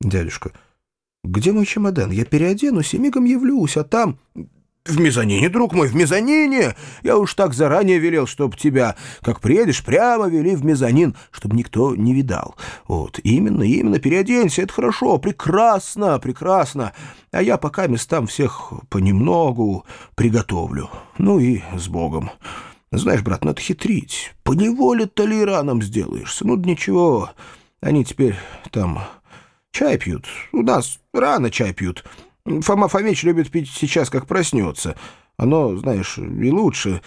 Дядюшка, где мой чемодан? Я переоденусь и мигом явлюсь, а там... «В мезонине, друг мой, в мезонине! Я уж так заранее велел, чтоб тебя, как приедешь, прямо вели в мезонин, чтобы никто не видал. Вот, именно, именно, переоденься, это хорошо, прекрасно, прекрасно. А я пока местам всех понемногу приготовлю. Ну и с Богом. Знаешь, брат, надо хитрить. Поневоле толераном сделаешься. Ну, ничего, они теперь там чай пьют. У нас рано чай пьют». Фома Фомич любит пить сейчас, как проснется. Оно, знаешь, и лучше.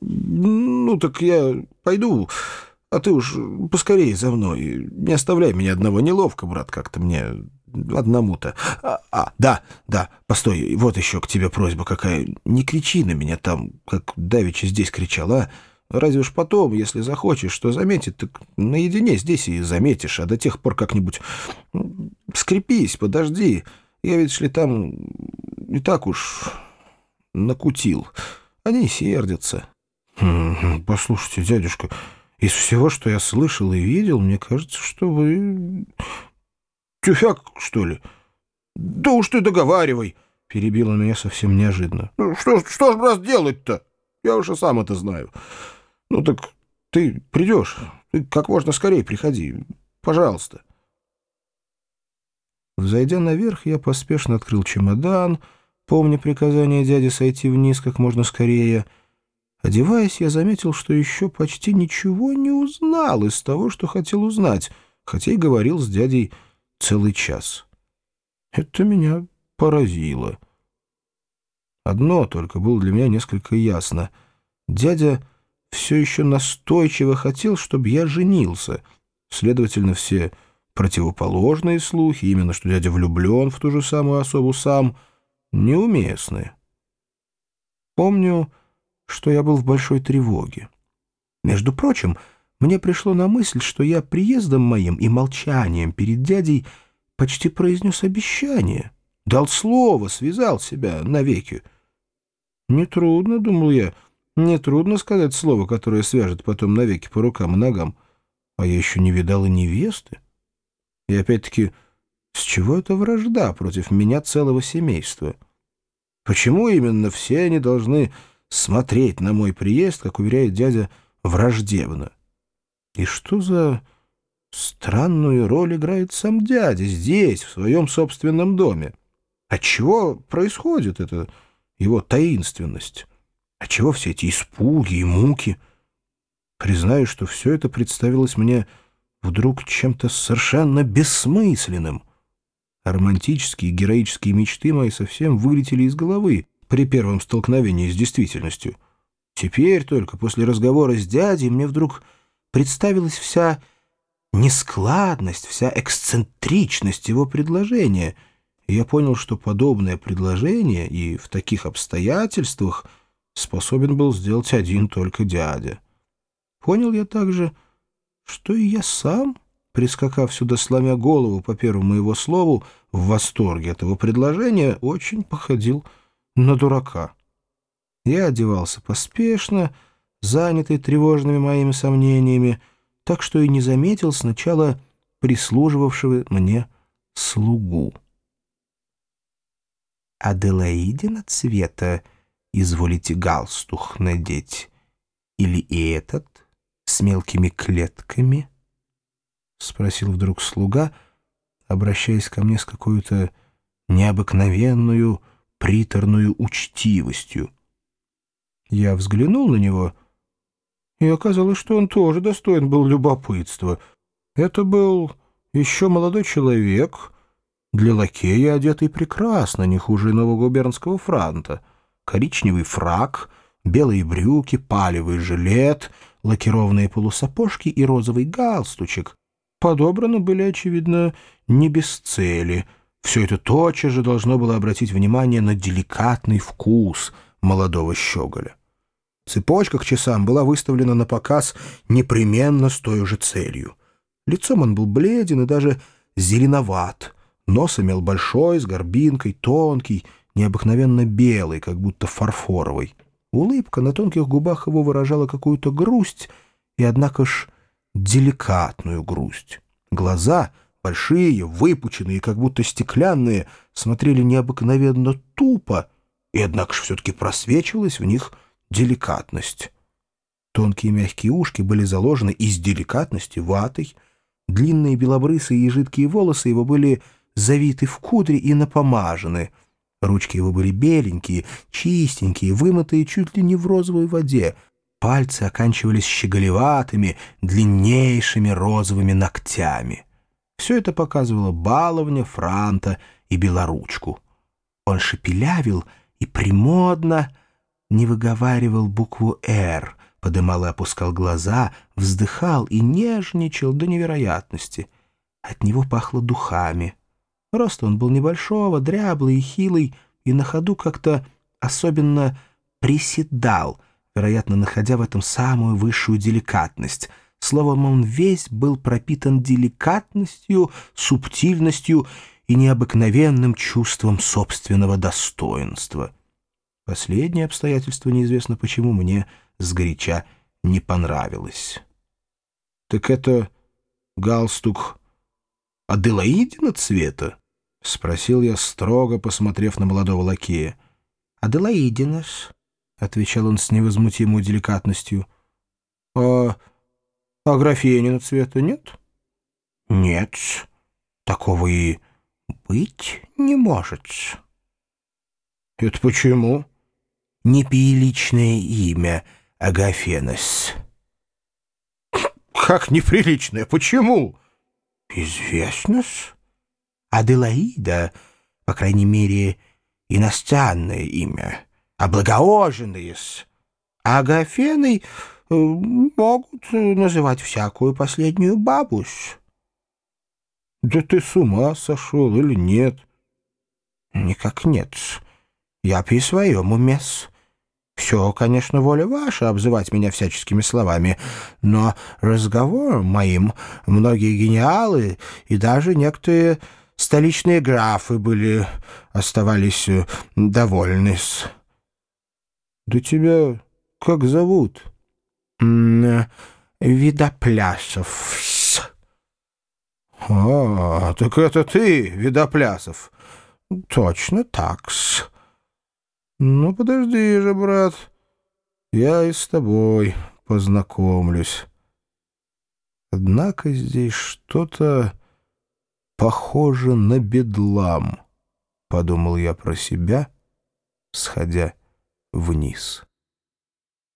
Ну, так я пойду, а ты уж поскорее за мной. Не оставляй меня одного. Неловко, брат, как-то мне одному-то. А, а, да, да, постой, вот еще к тебе просьба какая. Не кричи на меня там, как Давича здесь кричал, а? Разве уж потом, если захочешь, что заметит, так наедине здесь и заметишь, а до тех пор как-нибудь скрепись, подожди». Я, видишь ли, там и так уж накутил. Они сердятся. Послушайте, дядюшка, из всего, что я слышал и видел, мне кажется, что вы... Тюфяк, что ли? Да уж ты договаривай, перебил он меня совсем неожиданно. Ну, что, что ж, брат, делать-то? Я уже сам это знаю. Ну так ты придешь, ты как можно скорее приходи, пожалуйста. Взойдя наверх, я поспешно открыл чемодан, помня приказание дяди сойти вниз как можно скорее. Одеваясь, я заметил, что еще почти ничего не узнал из того, что хотел узнать, хотя и говорил с дядей целый час. Это меня поразило. Одно только было для меня несколько ясно. Дядя все еще настойчиво хотел, чтобы я женился. Следовательно, все противоположные слухи, именно что дядя влюблен в ту же самую особу сам, неуместны. Помню, что я был в большой тревоге. Между прочим, мне пришло на мысль, что я приездом моим и молчанием перед дядей почти произнес обещание, дал слово, связал себя навеки. Нетрудно, думал я, нетрудно сказать слово, которое свяжет потом навеки по рукам и ногам. А я еще не видал и невесты. И опять-таки, с чего эта вражда против меня целого семейства? Почему именно все они должны смотреть на мой приезд, как уверяет дядя, враждебно? И что за странную роль играет сам дядя здесь, в своем собственном доме? Отчего происходит эта его таинственность? Отчего все эти испуги и муки? Признаю, что все это представилось мне вдруг чем-то совершенно бессмысленным. романтические героические мечты мои совсем вылетели из головы при первом столкновении с действительностью. Теперь только после разговора с дядей мне вдруг представилась вся нескладность, вся эксцентричность его предложения, и я понял, что подобное предложение и в таких обстоятельствах способен был сделать один только дядя. Понял я также, что и я сам, прискакав сюда, сломя голову по первому его слову, в восторге этого предложения, очень походил на дурака. Я одевался поспешно, занятый тревожными моими сомнениями, так что и не заметил сначала прислуживавшего мне слугу. «Аделаидина цвета изволите галстух надеть, или и этот?» с мелкими клетками?» — спросил вдруг слуга, обращаясь ко мне с какой-то необыкновенную приторную учтивостью. Я взглянул на него, и оказалось, что он тоже достоин был любопытства. Это был еще молодой человек, для лакея одетый прекрасно, не хуже иного губернского франта. Коричневый фрак, белые брюки, палевый жилет — лакированные полусапожки и розовый галстучек. Подобраны были, очевидно, не без цели. Все это тотчас же должно было обратить внимание на деликатный вкус молодого щеголя. Цепочка к часам была выставлена на показ непременно с той же целью. Лицом он был бледен и даже зеленоват. Нос имел большой, с горбинкой, тонкий, необыкновенно белый, как будто фарфоровый. Улыбка на тонких губах его выражала какую-то грусть, и, однако ж, деликатную грусть. Глаза, большие, выпученные, как будто стеклянные, смотрели необыкновенно тупо, и, однако же, все-таки просвечивалась в них деликатность. Тонкие мягкие ушки были заложены из деликатности ватой, длинные белобрысые и жидкие волосы его были завиты в кудри и напомажены. Ручки его были беленькие, чистенькие, вымытые чуть ли не в розовой воде. Пальцы оканчивались щеголеватыми, длиннейшими розовыми ногтями. Все это показывало баловня, франта и белоручку. Он шепелявил и премодно не выговаривал букву «Р», подымал и опускал глаза, вздыхал и нежничал до невероятности. От него пахло духами. Рост он был небольшого, дряблый и хилый, и на ходу как-то особенно приседал, вероятно, находя в этом самую высшую деликатность. Словом, он весь был пропитан деликатностью, субтильностью и необыкновенным чувством собственного достоинства. Последнее обстоятельство, неизвестно почему, мне сгоряча не понравилось. — Так это галстук Аделаидина цвета? — спросил я, строго посмотрев на молодого лакея. — Аделаидинас, — отвечал он с невозмутимой деликатностью. — А, а графенина цвета нет? — Нет, такого и быть не может. — Это почему? — Неприличное имя — Агафенос. «Как неприличное? Почему?» «Известно-с. Аделаида, по крайней мере, иностранное имя, облагооженное-с. Агафеной э, могут называть всякую последнюю бабусь». «Да ты с ума сошел или нет?» «Никак нет. Я при своем уме-с». Все, конечно, воля ваша обзывать меня всяческими словами, но разговором моим многие гениалы и даже некоторые столичные графы были, оставались э, довольны -с. Да тебя как зовут? Видоплясов. -с. А, так это ты, Видоплясов. Точно так-с. «Ну, подожди же, брат, я и с тобой познакомлюсь». Однако здесь что-то похоже на бедлам, — подумал я про себя, сходя вниз.